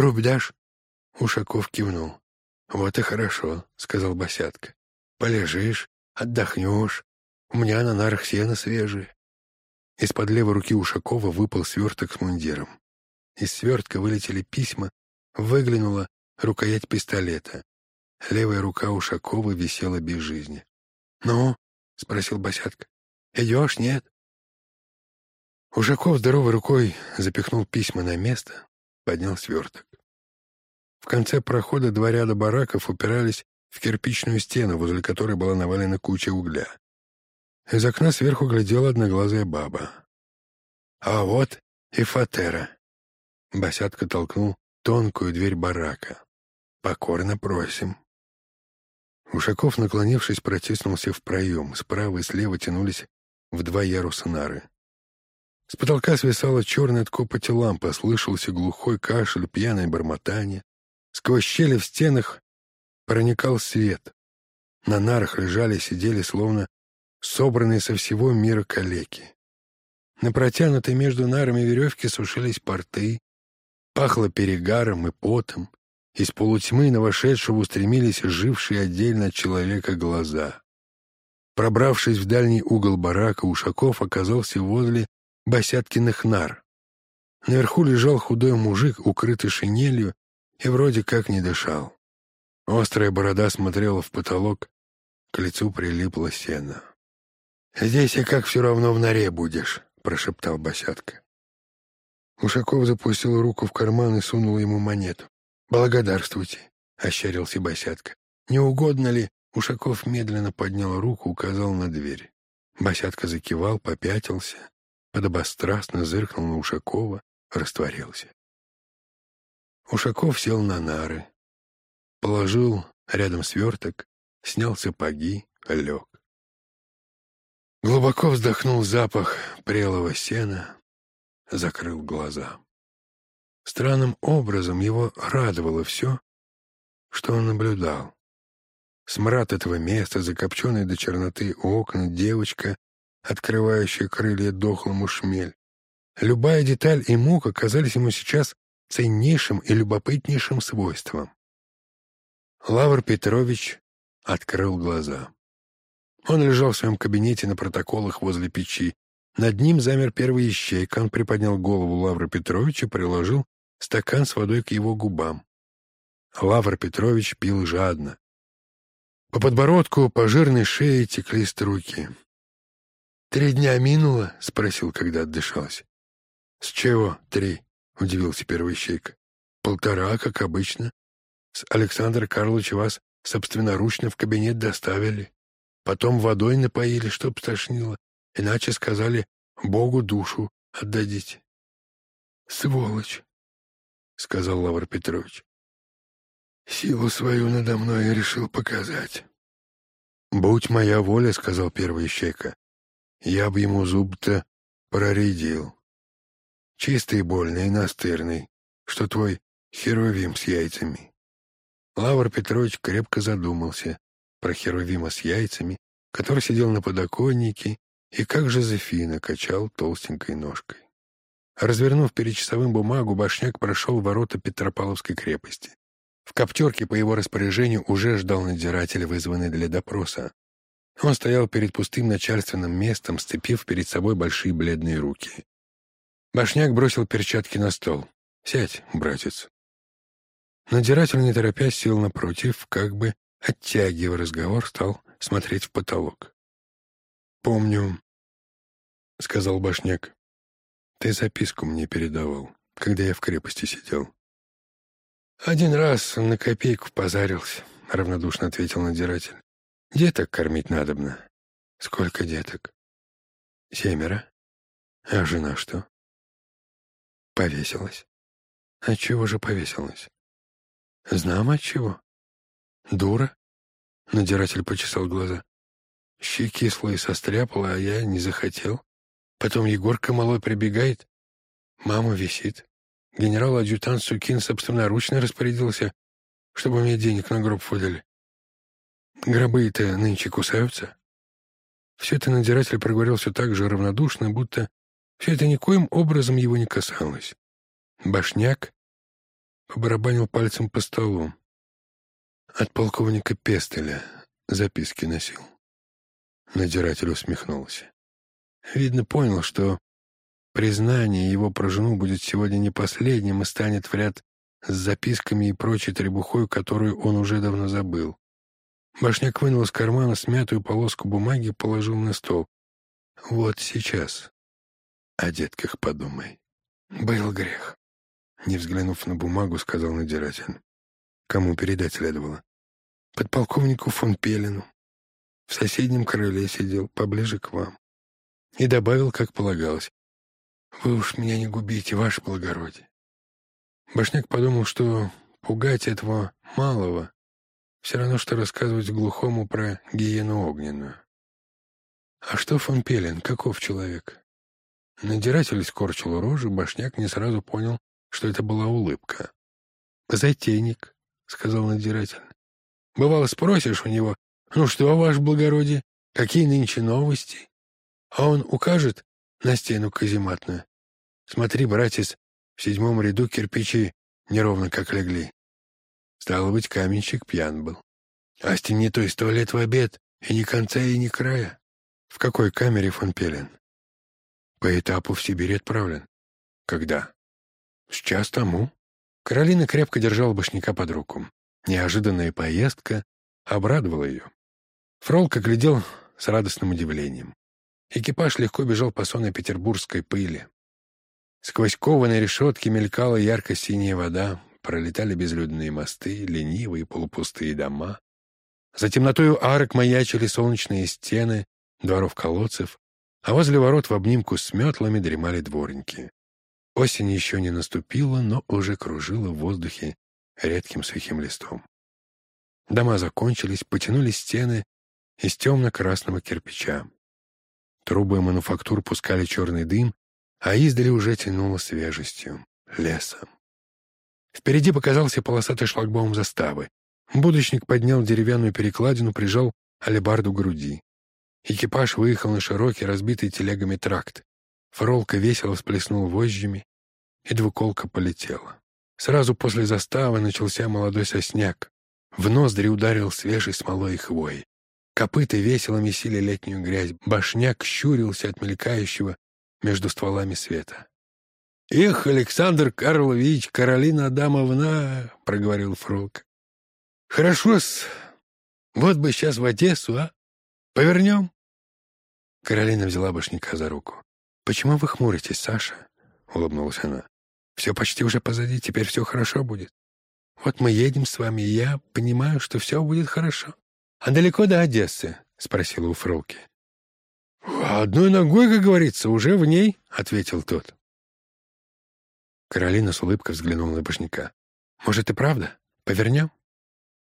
Рубь дашь?» Ушаков кивнул. «Вот и хорошо», — сказал Босятка. «Полежишь, отдохнешь. У меня на нарах сено свежее». Из-под левой руки Ушакова выпал сверток с мундиром. Из свертка вылетели письма, выглянула рукоять пистолета. Левая рука Ушакова висела без жизни. «Ну?» — спросил Босятка. «Идешь, нет?» Ушаков здоровой рукой запихнул письма на место, поднял сверток. Конце прохода два ряда бараков упирались в кирпичную стену, возле которой была навалена куча угля. Из окна сверху глядела одноглазая баба. «А вот и фатера!» Босятка толкнул тонкую дверь барака. «Покорно просим». Ушаков, наклонившись, протиснулся в проем. Справа и слева тянулись в два яруса нары. С потолка свисала черная от копоти лампа, слышался глухой кашель, пьяное бормотание. Сквозь щели в стенах проникал свет. На нарах лежали, сидели, словно собранные со всего мира калеки. На протянутой между нарами веревке сушились порты, пахло перегаром и потом. Из полутьмы на вошедшего устремились жившие отдельно от человека глаза. Пробравшись в дальний угол барака, Ушаков оказался возле Босяткиных нар. Наверху лежал худой мужик, укрытый шинелью, и вроде как не дышал. Острая борода смотрела в потолок, к лицу прилипло сено. «Здесь и как все равно в норе будешь», — прошептал Босятка. Ушаков запустил руку в карман и сунул ему монету. «Благодарствуйте», — ощерился Босятка. «Не угодно ли?» Ушаков медленно поднял руку, указал на дверь. Босятка закивал, попятился, подобострастно зыркнул на Ушакова, растворился. Ушаков сел на нары, положил рядом сверток, снял сапоги, лег. Глубоко вздохнул запах прелого сена, закрыл глаза. Странным образом его радовало все, что он наблюдал. Смрад этого места, закопченные до черноты окна, девочка, открывающая крылья дохлому шмель. Любая деталь и мука казались ему сейчас ценнейшим и любопытнейшим свойством. Лавр Петрович открыл глаза. Он лежал в своем кабинете на протоколах возле печи. Над ним замер первый ищейка. Он приподнял голову Лавра Петровича и приложил стакан с водой к его губам. Лавр Петрович пил жадно. По подбородку, по жирной шее текли струйки. «Три дня минуло?» — спросил, когда отдышалась. «С чего три?» — удивился первый ищейка. «Полтора, как обычно. С Александра Карловича вас собственноручно в кабинет доставили. Потом водой напоили, чтоб стошнило. Иначе сказали, Богу душу отдадите». «Сволочь!» — сказал Лавр Петрович. «Силу свою надо мной я решил показать». «Будь моя воля», — сказал первый ищейка, — «я бы ему зуб-то проредил. Чистый, больный и настырный, что твой херувим с яйцами». Лавр Петрович крепко задумался про херувима с яйцами, который сидел на подоконнике и, как Жозефина, качал толстенькой ножкой. Развернув перед часовым бумагу, Башняк прошел ворота Петропавловской крепости. В коптерке по его распоряжению уже ждал надзиратель, вызванный для допроса. Он стоял перед пустым начальственным местом, сцепив перед собой большие бледные руки. Башняк бросил перчатки на стол. «Сядь, братец». Надзиратель, не торопясь, сел напротив, как бы, оттягивая разговор, стал смотреть в потолок. «Помню», — сказал Башняк. Ты записку мне передавал, когда я в крепости сидел. Один раз на копейку позарился, равнодушно ответил надзиратель. Деток кормить надобно. Сколько деток? Семеро. А жена что? Повесилась. А чего же повесилась? Знам от чего. Дура. Надзиратель почесал глаза. Щи кислые состряпала, а я не захотел. Потом Егорка малой прибегает. Мама висит. Генерал-адъютант Сукин собственноручно распорядился, чтобы мне денег на гроб выдали. Гробы-то нынче кусаются. Все это надзиратель проговорил все так же равнодушно, будто все это никоим образом его не касалось. Башняк побарабанил пальцем по столу. От полковника Пестеля записки носил. Надзиратель усмехнулся. Видно, понял, что признание его про жену будет сегодня не последним и станет в ряд с записками и прочей требухой, которую он уже давно забыл. Башняк вынул из кармана смятую полоску бумаги и положил на стол. «Вот сейчас. О детках подумай. Был грех». Не взглянув на бумагу, сказал надзиратель. «Кому передать следовало?» «Подполковнику фон Пелену. В соседнем крыле сидел, поближе к вам». И добавил, как полагалось. «Вы уж меня не губите, ваше благородие». Башняк подумал, что пугать этого малого все равно, что рассказывать глухому про гиену огненную. А что фон Пелен, каков человек? Надиратель скорчил рожу, башняк не сразу понял, что это была улыбка. «Затейник», — сказал надзиратель. «Бывало, спросишь у него, ну что, ваше благородие, какие нынче новости?» А он укажет на стену казематную. «Смотри, братец, в седьмом ряду кирпичи неровно как легли. Стало быть, каменщик пьян был. А стене той сто лет в обед, и ни конца, и ни края. В какой камере фон Пелен? По этапу в Сибирь отправлен. Когда? Сейчас тому. Каролина крепко держала башняка под руку. Неожиданная поездка обрадовала ее. Фролка глядел с радостным удивлением. Экипаж легко бежал по сонной петербургской пыли. Сквозь кованые решетки мелькала ярко-синяя вода, пролетали безлюдные мосты, ленивые полупустые дома. За темнотою арок маячили солнечные стены, дворов колодцев, а возле ворот в обнимку с метлами дремали дворники. Осень еще не наступила, но уже кружила в воздухе редким сухим листом. Дома закончились, потянулись стены из темно-красного кирпича. Трубы мануфактур пускали черный дым, а издали уже тянуло свежестью, лесом. Впереди показался полосатый шлагбаум заставы. Будочник поднял деревянную перекладину, прижал алебарду к груди. Экипаж выехал на широкий, разбитый телегами тракт. Фролка весело всплеснул вожжами, и двуколка полетела. Сразу после заставы начался молодой сосняк. В ноздри ударил свежей смолой и хвоей. Копыта весело месили летнюю грязь. Башняк щурился от мелькающего между стволами света. «Их, Александр Карлович, Каролина Адамовна!» — проговорил Фролка. «Хорошо-с. Вот бы сейчас в Одессу, а? Повернем?» Каролина взяла башняка за руку. «Почему вы хмуритесь, Саша?» — улыбнулась она. «Все почти уже позади, теперь все хорошо будет. Вот мы едем с вами, и я понимаю, что все будет хорошо. А далеко до Одессы?» — спросила у Фролки. «Одной ногой, как говорится, уже в ней», — ответил тот. Каролина с улыбкой взглянула на башняка. «Может, и правда? Повернем?»